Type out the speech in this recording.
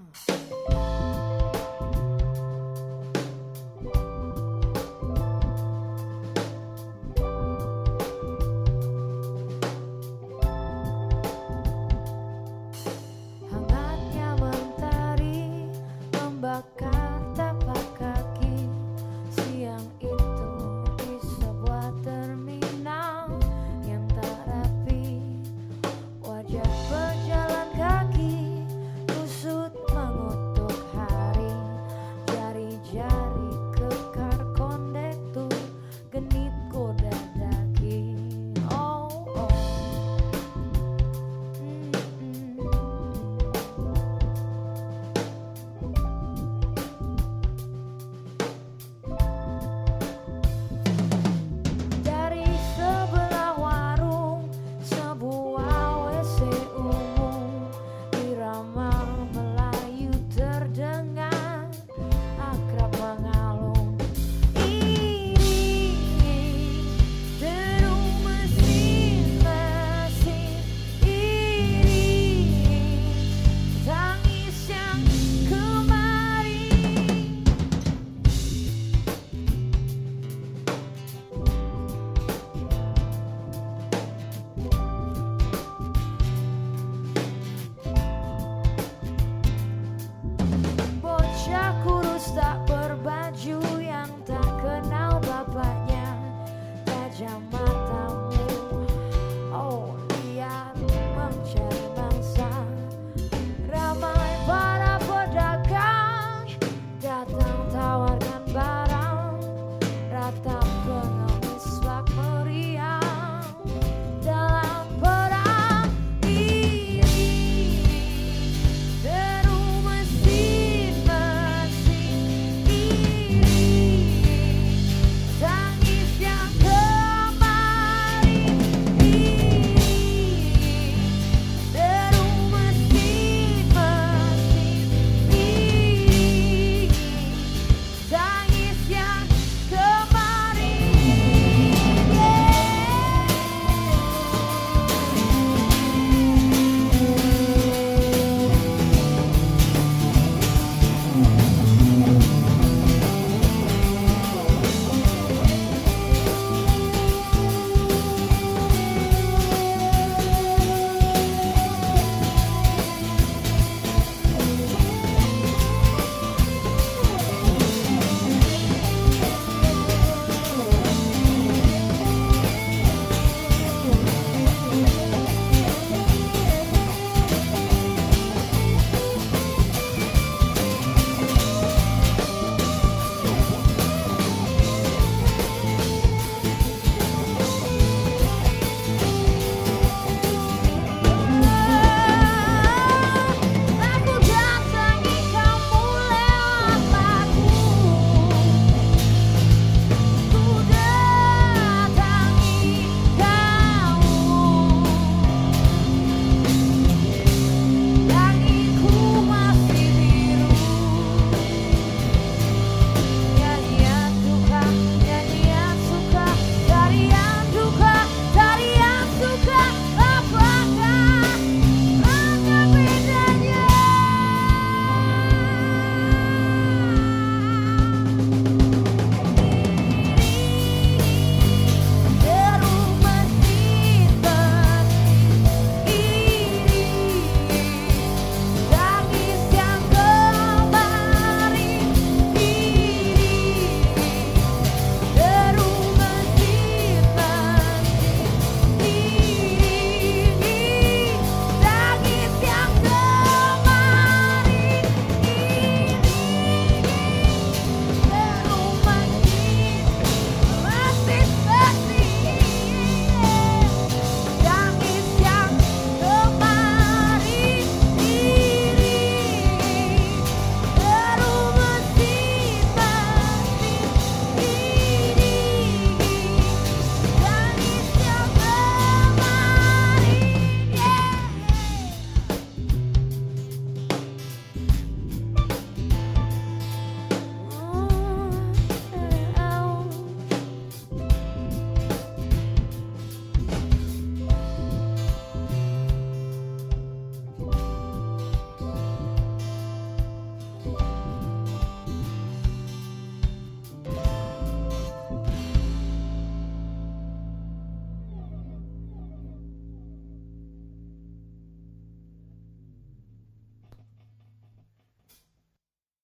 Mm.